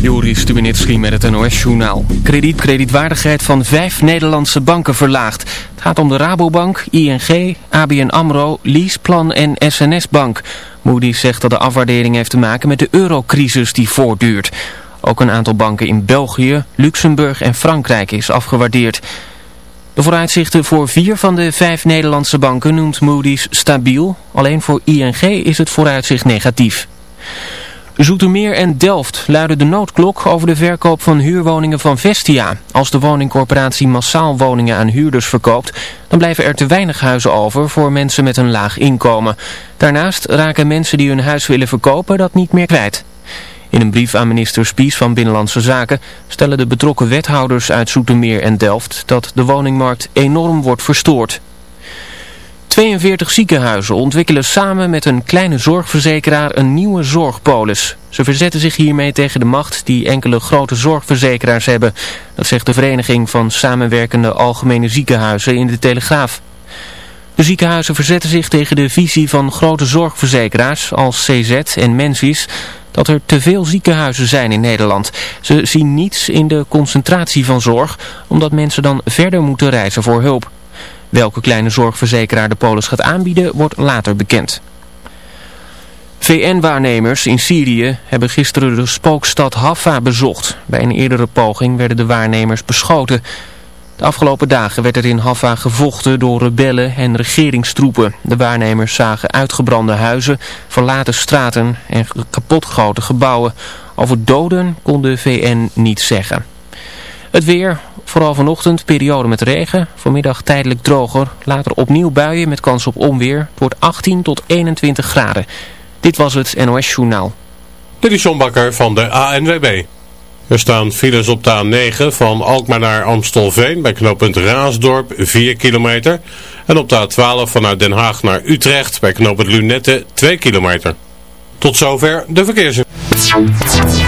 Joris Stubenitski met het NOS-journaal. Krediet, kredietwaardigheid van vijf Nederlandse banken verlaagd. Het gaat om de Rabobank, ING, ABN AMRO, Leaseplan en SNS Bank. Moody's zegt dat de afwaardering heeft te maken met de eurocrisis die voortduurt. Ook een aantal banken in België, Luxemburg en Frankrijk is afgewaardeerd. De vooruitzichten voor vier van de vijf Nederlandse banken noemt Moody's stabiel. Alleen voor ING is het vooruitzicht negatief. Zoetermeer en Delft luiden de noodklok over de verkoop van huurwoningen van Vestia. Als de woningcorporatie massaal woningen aan huurders verkoopt, dan blijven er te weinig huizen over voor mensen met een laag inkomen. Daarnaast raken mensen die hun huis willen verkopen dat niet meer kwijt. In een brief aan minister Spies van Binnenlandse Zaken stellen de betrokken wethouders uit Zoetermeer en Delft dat de woningmarkt enorm wordt verstoord. 42 ziekenhuizen ontwikkelen samen met een kleine zorgverzekeraar een nieuwe zorgpolis. Ze verzetten zich hiermee tegen de macht die enkele grote zorgverzekeraars hebben. Dat zegt de Vereniging van Samenwerkende Algemene Ziekenhuizen in de Telegraaf. De ziekenhuizen verzetten zich tegen de visie van grote zorgverzekeraars als CZ en Mensis dat er te veel ziekenhuizen zijn in Nederland. Ze zien niets in de concentratie van zorg, omdat mensen dan verder moeten reizen voor hulp. Welke kleine zorgverzekeraar de polis gaat aanbieden, wordt later bekend. VN-waarnemers in Syrië hebben gisteren de spookstad Haffa bezocht. Bij een eerdere poging werden de waarnemers beschoten. De afgelopen dagen werd er in Haffa gevochten door rebellen en regeringstroepen. De waarnemers zagen uitgebrande huizen, verlaten straten en kapotgegoten gebouwen. Over doden kon de VN niet zeggen. Het weer, Vooral vanochtend periode met regen, vanmiddag tijdelijk droger, later opnieuw buien met kans op onweer. Het wordt 18 tot 21 graden. Dit was het NOS Journaal. Dit is Bakker van de ANWB. Er staan files op de A9 van Alkmaar naar Amstelveen bij knooppunt Raasdorp 4 kilometer. En op de A12 vanuit Den Haag naar Utrecht bij knooppunt Lunette 2 kilometer. Tot zover de verkeersinformatie.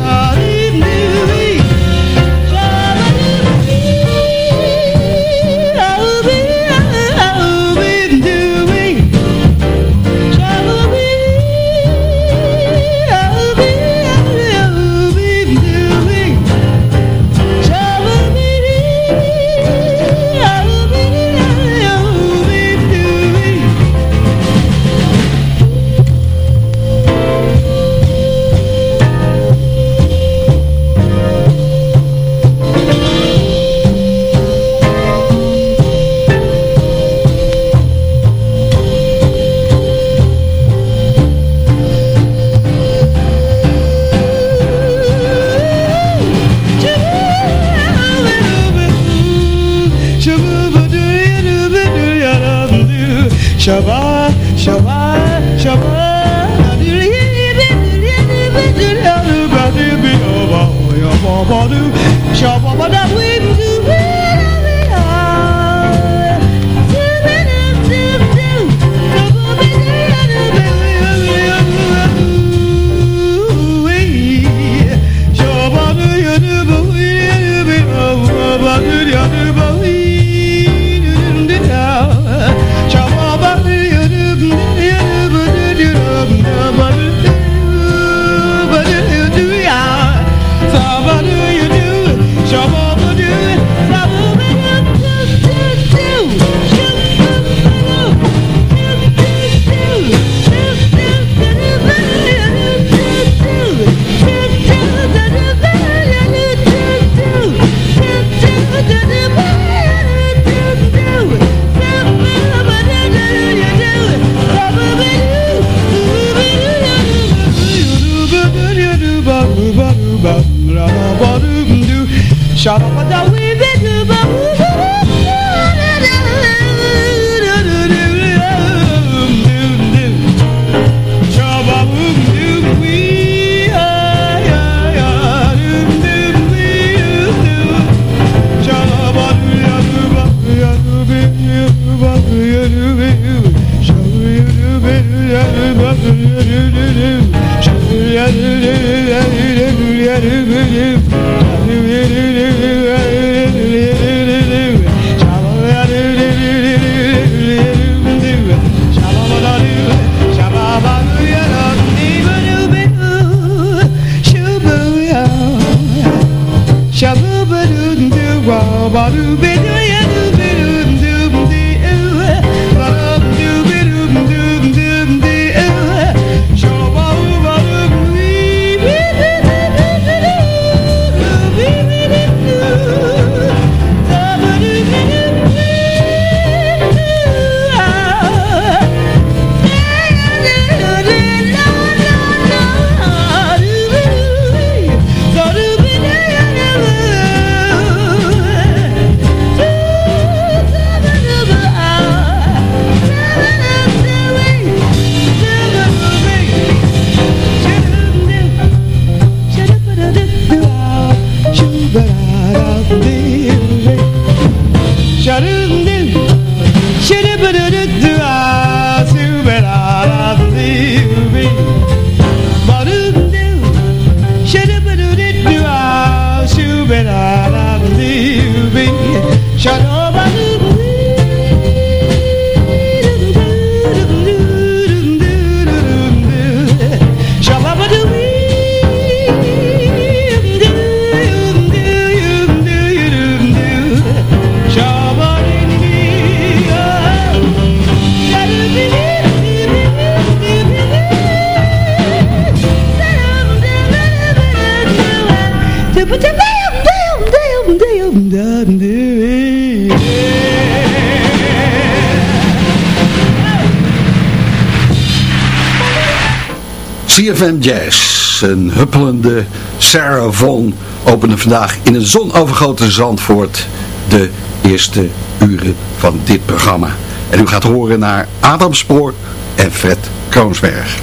CFM Jazz, een huppelende Sarah Vaughan opende vandaag in een zonovergoten Zandvoort de eerste uren van dit programma. En u gaat horen naar Adam Spoor en Fred Kroonsberg.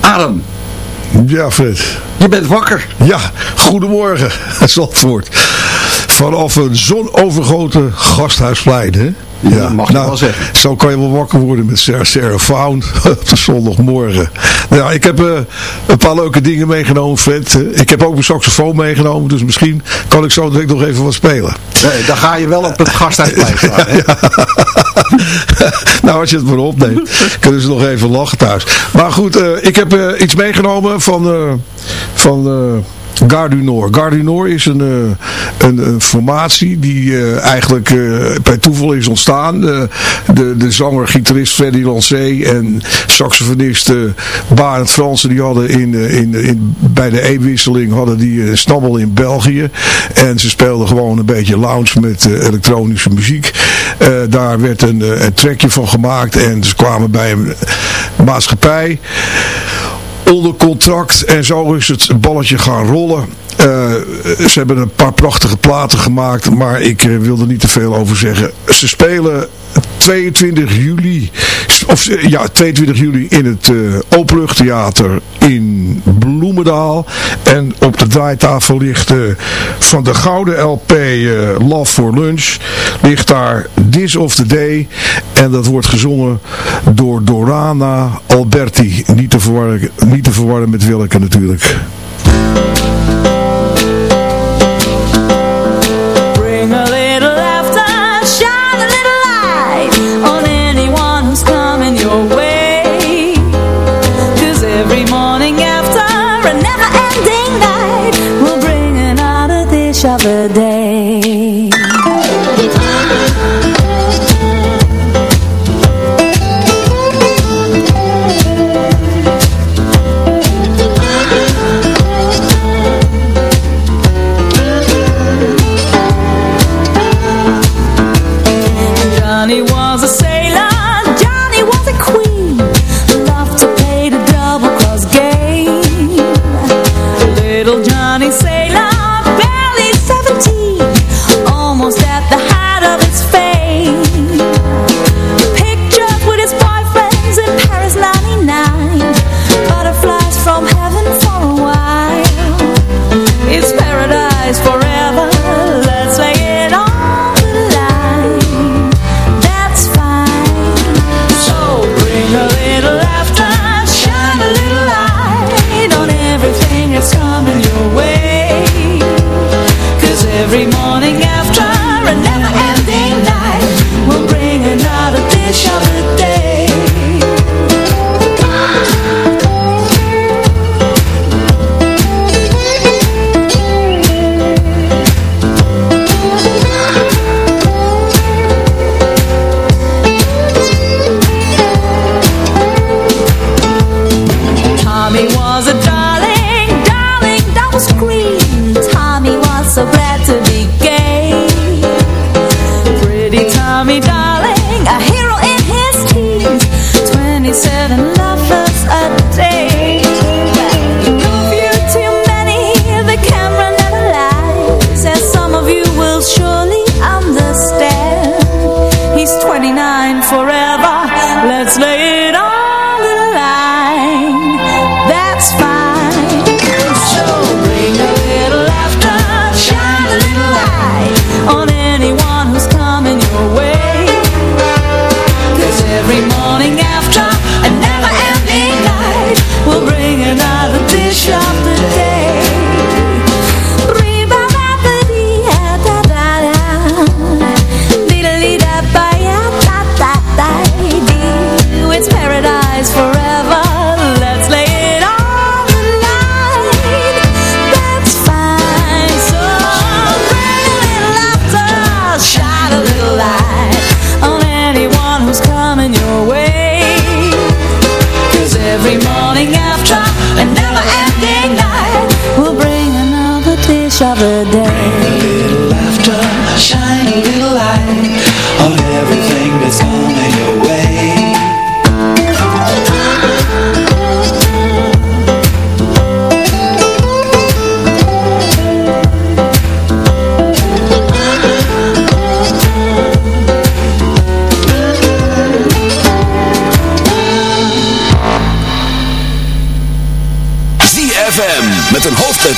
Adam, Ja, Fred. Je bent wakker. Ja, goedemorgen, Zandvoort. Vanaf een zonovergoten gasthuisplein, hè? Ja, dat mag je wel zeggen. Zo kan je wel wakker worden met Sarah, Sarah Found op de zondagmorgen. Nou, ik heb eh, een paar leuke dingen meegenomen, Fred. Ik heb ook mijn saxofoon meegenomen, dus misschien kan ik zo direct nog even wat spelen. Nee, dan ga je wel op het gasthuisplein staan. hè? nou, als je het maar opneemt, kunnen ze nog even lachen thuis. Maar goed, eh, ik heb eh, iets meegenomen van, van eh, Gare du Nord. Gare du Nord is een, eh, een, formatie die eh, eigenlijk eh, bij toeval is ontstaan. De, de, zanger, gitarist Freddy Lancé en saxofonist eh, Barend Fransen, die hadden in, eh, in, in, bij de E-wisseling hadden die snabbel in België. En ze speelden gewoon een beetje lounge met eh, elektronische muziek. Eh, daar werd een, eh, een trackje van gemaakt en ze kwamen bij een maatschappij onder contract en zo is het balletje gaan rollen. Eh, ze hebben een paar prachtige platen gemaakt, maar ik eh, wil er niet te veel over zeggen. Ze spelen 22 juli, of ja, 22 juli in het eh Openluchttheater in Bloemendaal. En op de draaitafel ligt eh, van de gouden LP eh, Love for Lunch, ligt daar This of the Day. En dat wordt gezongen door Dorana Alberti. Niet te verwarren, niet te verwarren met Willeke natuurlijk.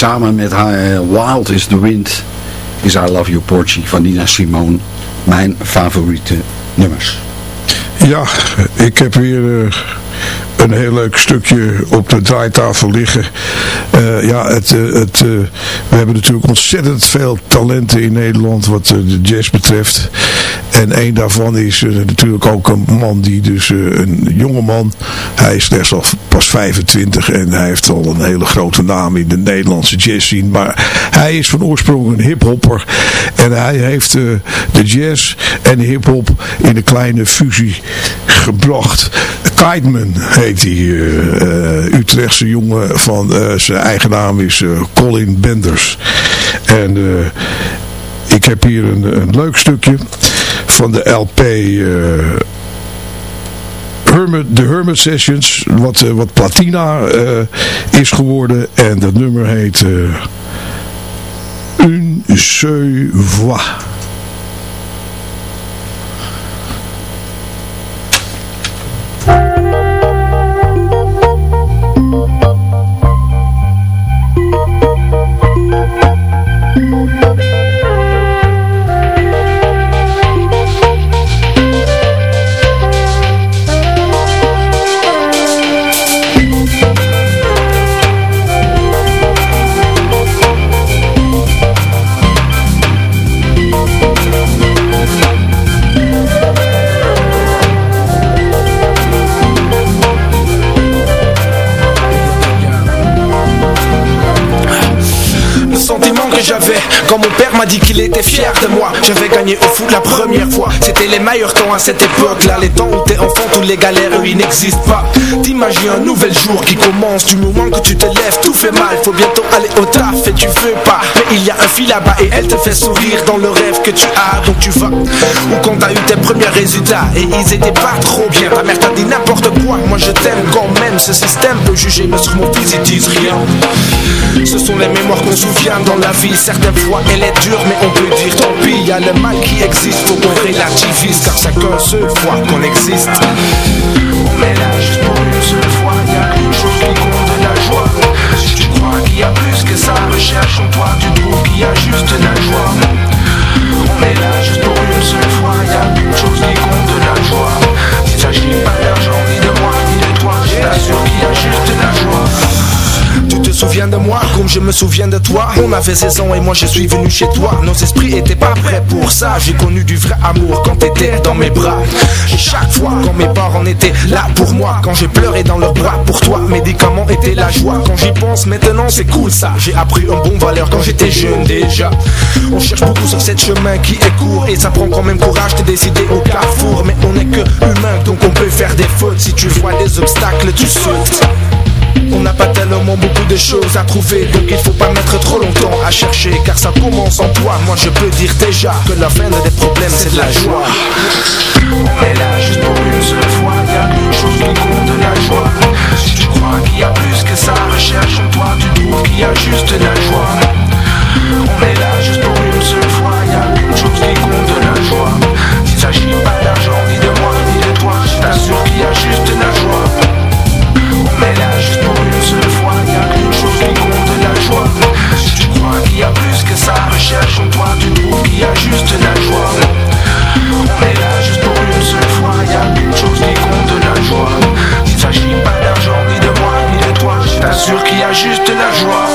Samen met haar eh, Wild is the Wind is I Love You Porgy van Nina Simone mijn favoriete nummers. Ja, ik heb weer eh, een heel leuk stukje op de draaitafel liggen. Eh, ja, het, het, we hebben natuurlijk ontzettend veel talenten in Nederland wat de jazz betreft. En een daarvan is eh, natuurlijk ook een man die dus, eh, een jonge man, hij is slechts al pas 25 en hij heeft al een hele grote naam in de Nederlandse jazz scene. Maar hij is van oorsprong een hiphopper en hij heeft eh, de jazz en de hiphop in een kleine fusie gebracht. Kiteman heet eh, Utrechtse jongen van zijn eigen naam is Colin Benders. En ik heb hier een, een leuk stukje van de LP... eh, Hermit, de Hermit Sessions, wat, eh, wat platina eh, is geworden. En dat nummer heet Un seul voix. M'a dit qu'il était fier de moi J'avais gagné au foot la première fois. C'était les meilleurs temps à cette époque là Les temps où t'es enfant, toutes les galères eux, ils n'existent pas. T'imagines un nouvel jour qui commence. Du moment que tu te lèves, tout fait mal. Faut bientôt aller au taf et tu veux pas. Mais il y a un fil là-bas et elle te fait sourire Dans le rêve que tu as, donc tu vas Ou quand t'as eu tes premiers résultats. Et ils étaient pas trop bien. Ta mère t'a dit n'importe quoi. Moi je t'aime quand même. Ce système peut juger mais sur mon fils ils disent rien. Ce sont les mémoires qu'on souvient dans la vie. Certaines fois elle est dure mais on peut dire tant pis Y a le mal qui existe, qu'on relativise Car qu'une seule fois qu'on existe. On est là juste pour une seule fois Y a une chose qui compte de la joie. Si tu crois qu'il y a plus que ça Recherche en toi, tu trouves qu'il y a juste la joie. On est là juste pour une seule fois Y a une chose qui compte de la joie. S'il s'agit pas d'argent, ni de moi, ni de toi Je t'assure qu'il y a juste la joie souviens de moi comme je me souviens de toi. On avait 16 ans et moi je suis venu chez toi. Nos esprits étaient pas prêts pour ça. J'ai connu du vrai amour quand t'étais dans mes bras. Et chaque fois quand mes parents étaient là pour moi Quand j'ai pleuré dans leurs bras pour toi. Médicaments étaient la joie. Quand j'y pense maintenant c'est cool ça. J'ai appris un bon valeur quand j'étais jeune déjà. On cherche beaucoup sur cette chemin qui est court Et ça prend quand même courage de décider au carrefour. Mais on est que humain donc on peut faire des fautes. Si tu vois des obstacles tu sautes on n'a pas tellement beaucoup de choses à trouver. Donc il faut pas mettre trop longtemps à chercher Car ça commence en toi. Moi je peux dire déjà que la fin des problèmes c'est de la joie. On est là juste pour une seule fois. Y a une chose qui compte de la joie. Si tu crois qu'il y a plus que ça Recherche en toi tu trouves qu'il y a juste la joie. On est là juste pour une seule fois. Y a une chose qui compte de la joie. S'il s'agit pas d'argent ni de moi ni de toi Je t'assure qu'il y a juste la joie. On est là de la joie. Si tu crois qu'il y a plus que ça, recherche en toi, tu trouves qu'il y a juste la joie. On est là juste pour une seule fois, y a qu'une chose qui compte de la joie. S'il s'agit pas d'argent, ni de moi, ni de toi, je t'assure qu'il y a juste la joie.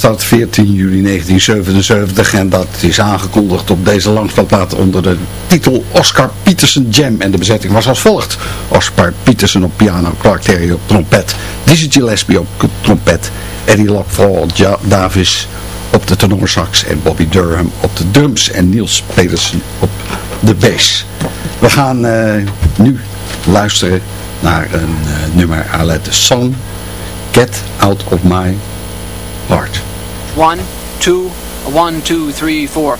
Was dat 14 juli 1977 en dat is aangekondigd op deze langspelplaat onder de titel Oscar Peterson Jam. En de bezetting was als volgt. Oscar Peterson op piano, Clark Terry op trompet, Dizzy Gillespie op trompet, Eddie Lockfall, Davis op de tenorsax en Bobby Durham op de drums en Niels Peterson op de bass. We gaan uh, nu luisteren naar een uh, nummer la de song Get Out of My Heart. One, two, one, two, three, four.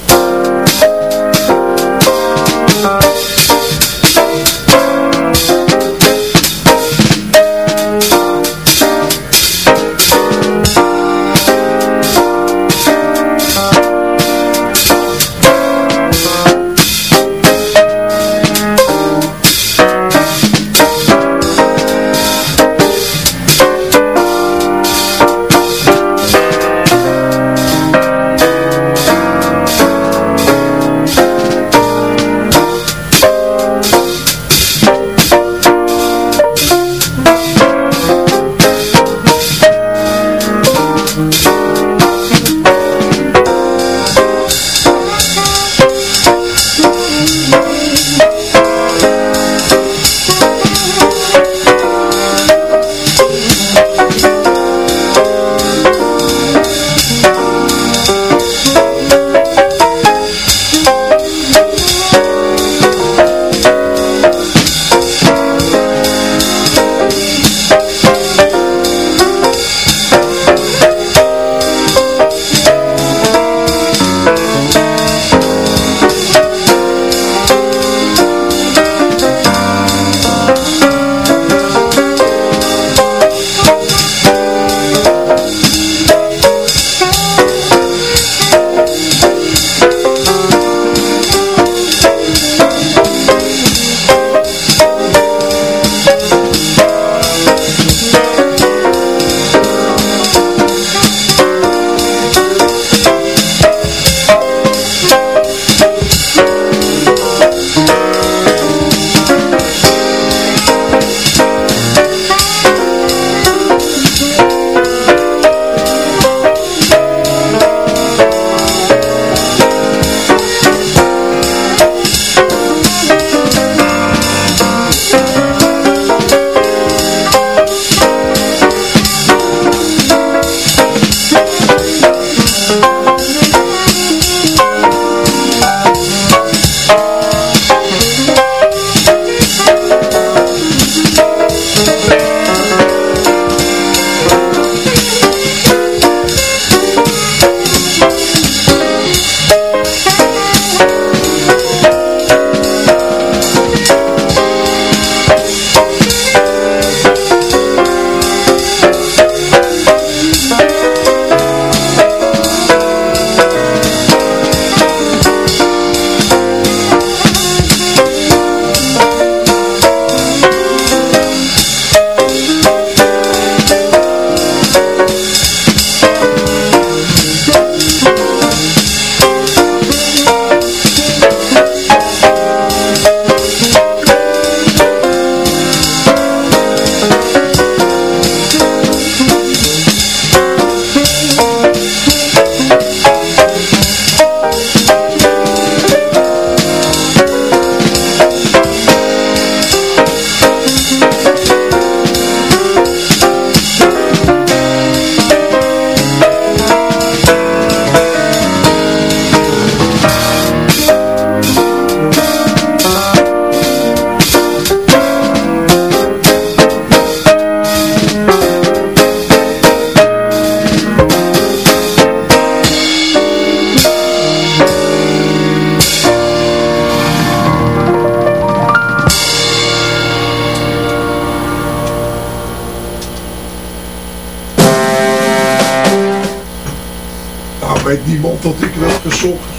Weet niemand dat ik werd gezocht.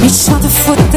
Mi zat te fottereren,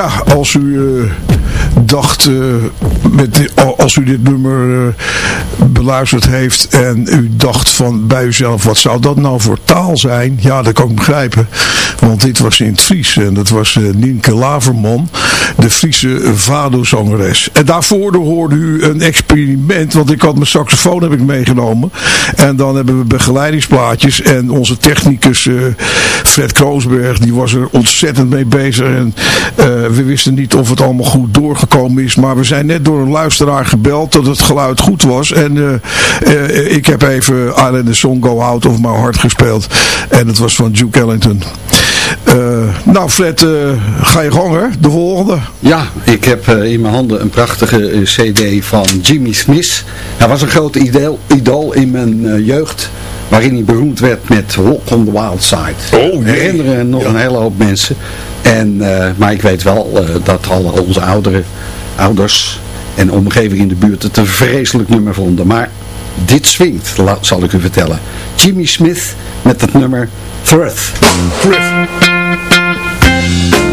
Ja, als u eh, dacht, eh, met als u dit nummer eh, beluisterd heeft en u dacht van bij uzelf, wat zou dat nou voor taal zijn? Ja, dat kan ik begrijpen. Want dit was in het Fries en dat was eh, Nienke Laverman, de Friese Vado-zangeres. En daarvoor hoorde u een experiment, want ik had mijn saxofoon heb ik meegenomen. En dan hebben we begeleidingsplaatjes en onze technicus eh, Fred Kroosberg, die was er ontzettend mee bezig. En eh, we wisten niet of het allemaal goed doorgekomen is, maar we zijn net door een luisteraar gebeld dat het geluid goed was. Eh, eh, ik heb even Island the Song Go Out of My Heart gespeeld. En het was van Duke Ellington. Eh, nou Fred, ga je gang hè? De volgende. Ja, ik heb in mijn handen een prachtige cd van Jimmy Smith. Hij was een groot idool, idool in mijn jeugd, waarin hij beroemd werd met Walk on the Wild Side. Oh, Herinneren nog een hele hoop mensen. En, maar ik weet wel dat al onze ouderen, ouders en omgeving in de buurt het een vreselijk nummer vonden. Maar dit swingt, zal ik u vertellen. Jimmy Smith met het nummer. You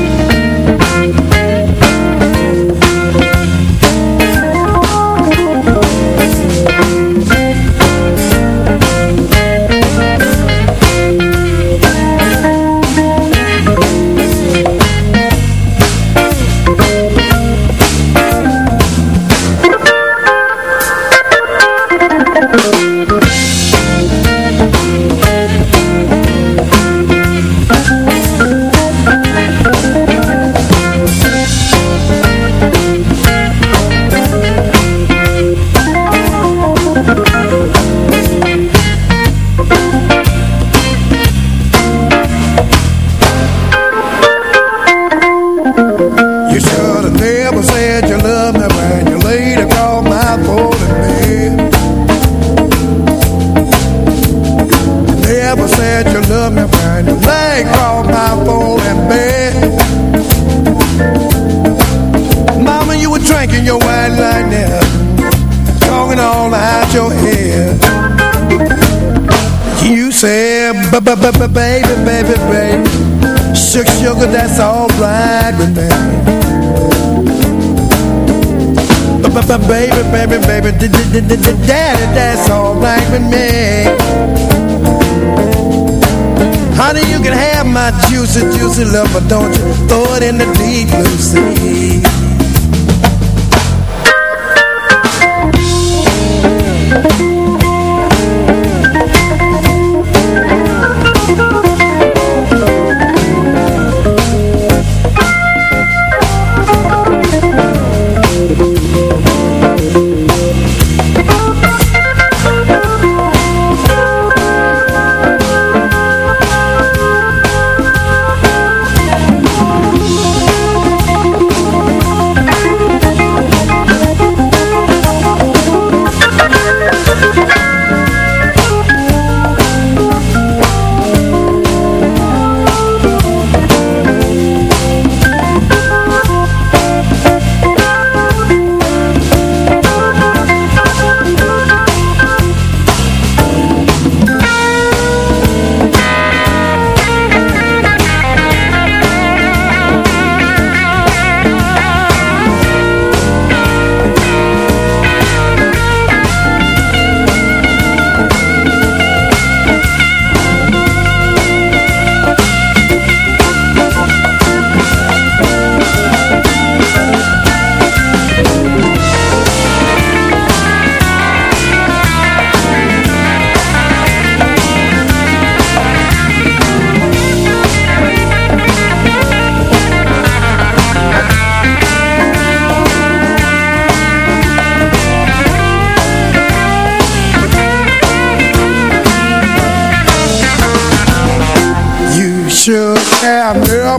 love, but don't you throw it in the deep blue sea.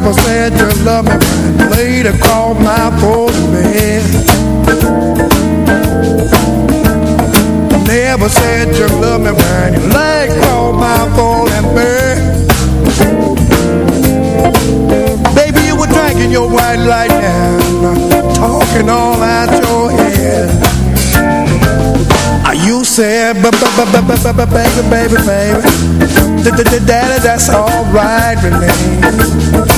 Never said you love me when later called my man. Never said you love me when you late called my and. Baby, you were drinking your white light and talking all out your head. You said, b b b b b b baby, baby, baby, d d d daddy, that's all right with me.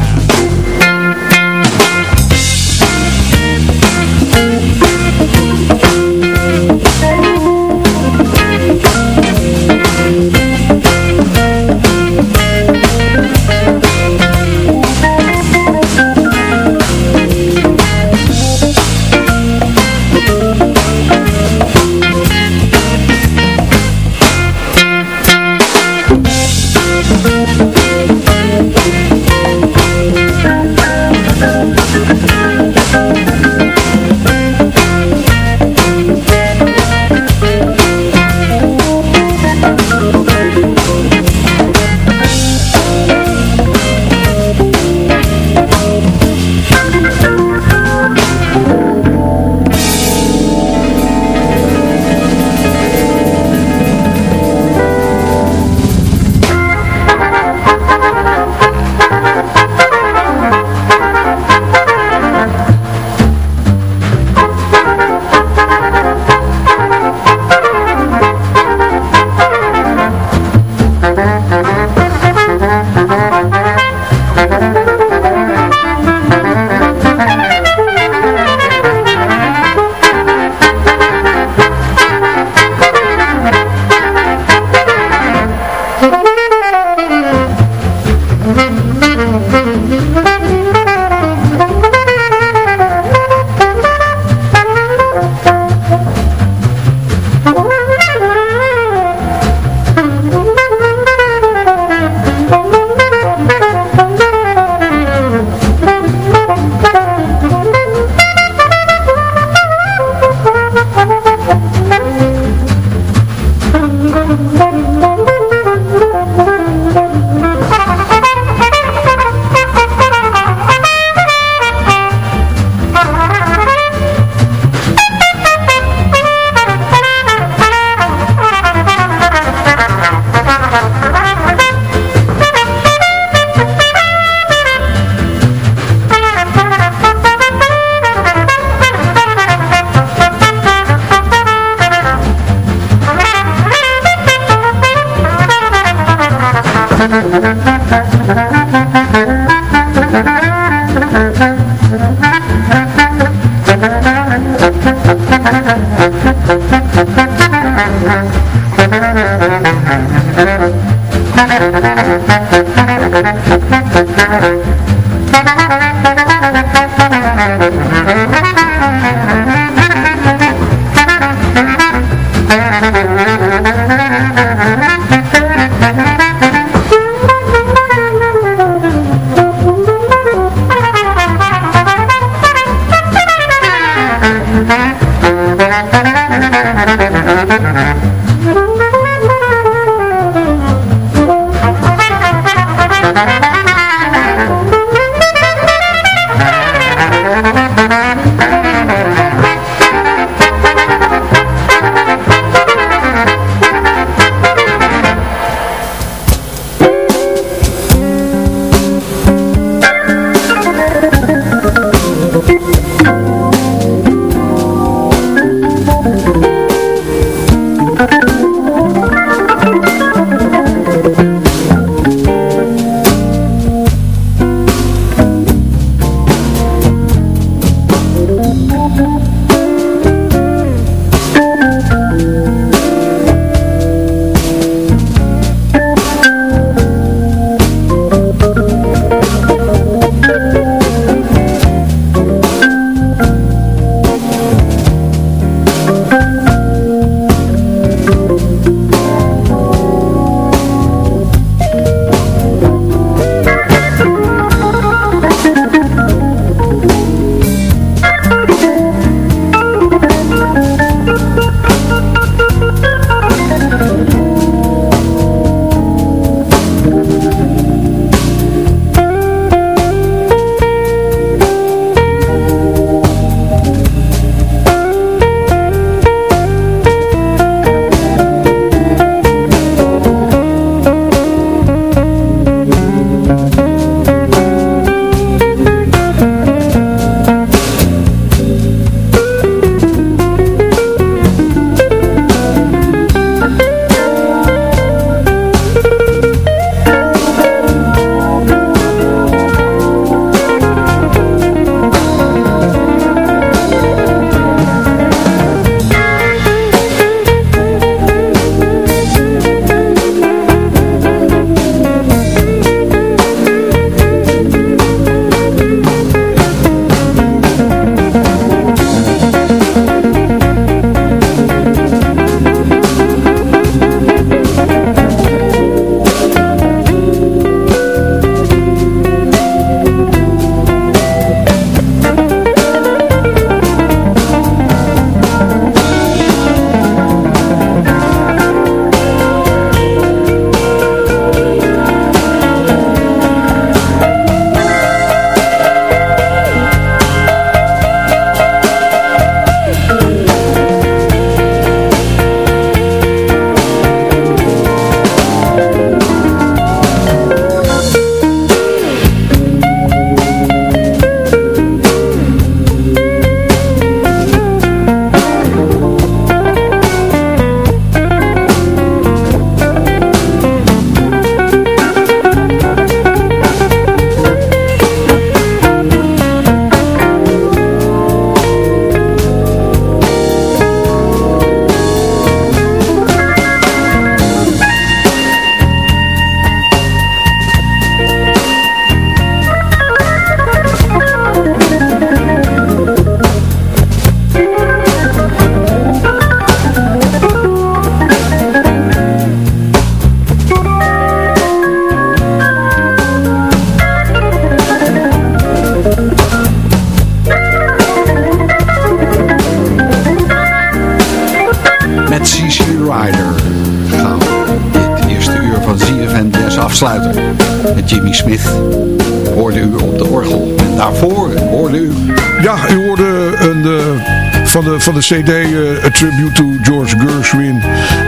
Van, de, cd uh, A Tribute to George Gershwin,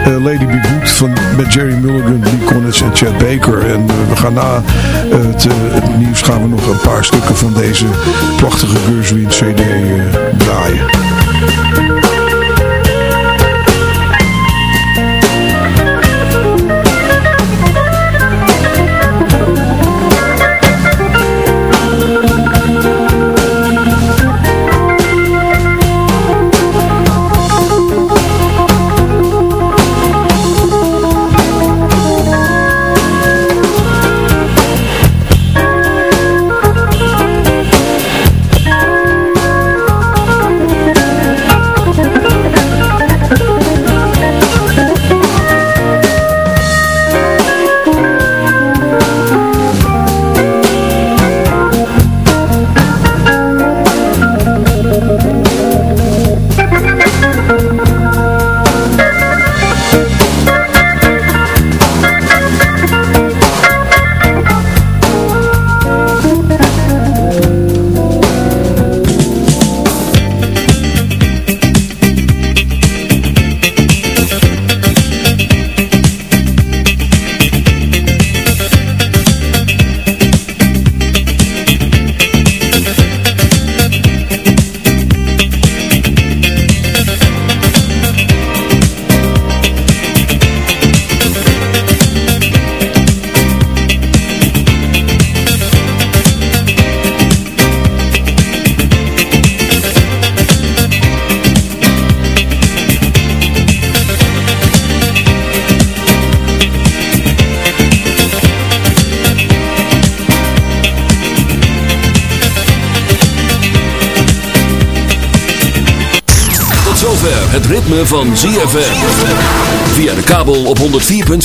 uh, Lady Be Good van, met Jerry Mulligan, Lee Konitz en Chad Baker. En we gaan na het, het, nieuws gaan we nog een paar stukken van deze prachtige Gershwin cd draaien.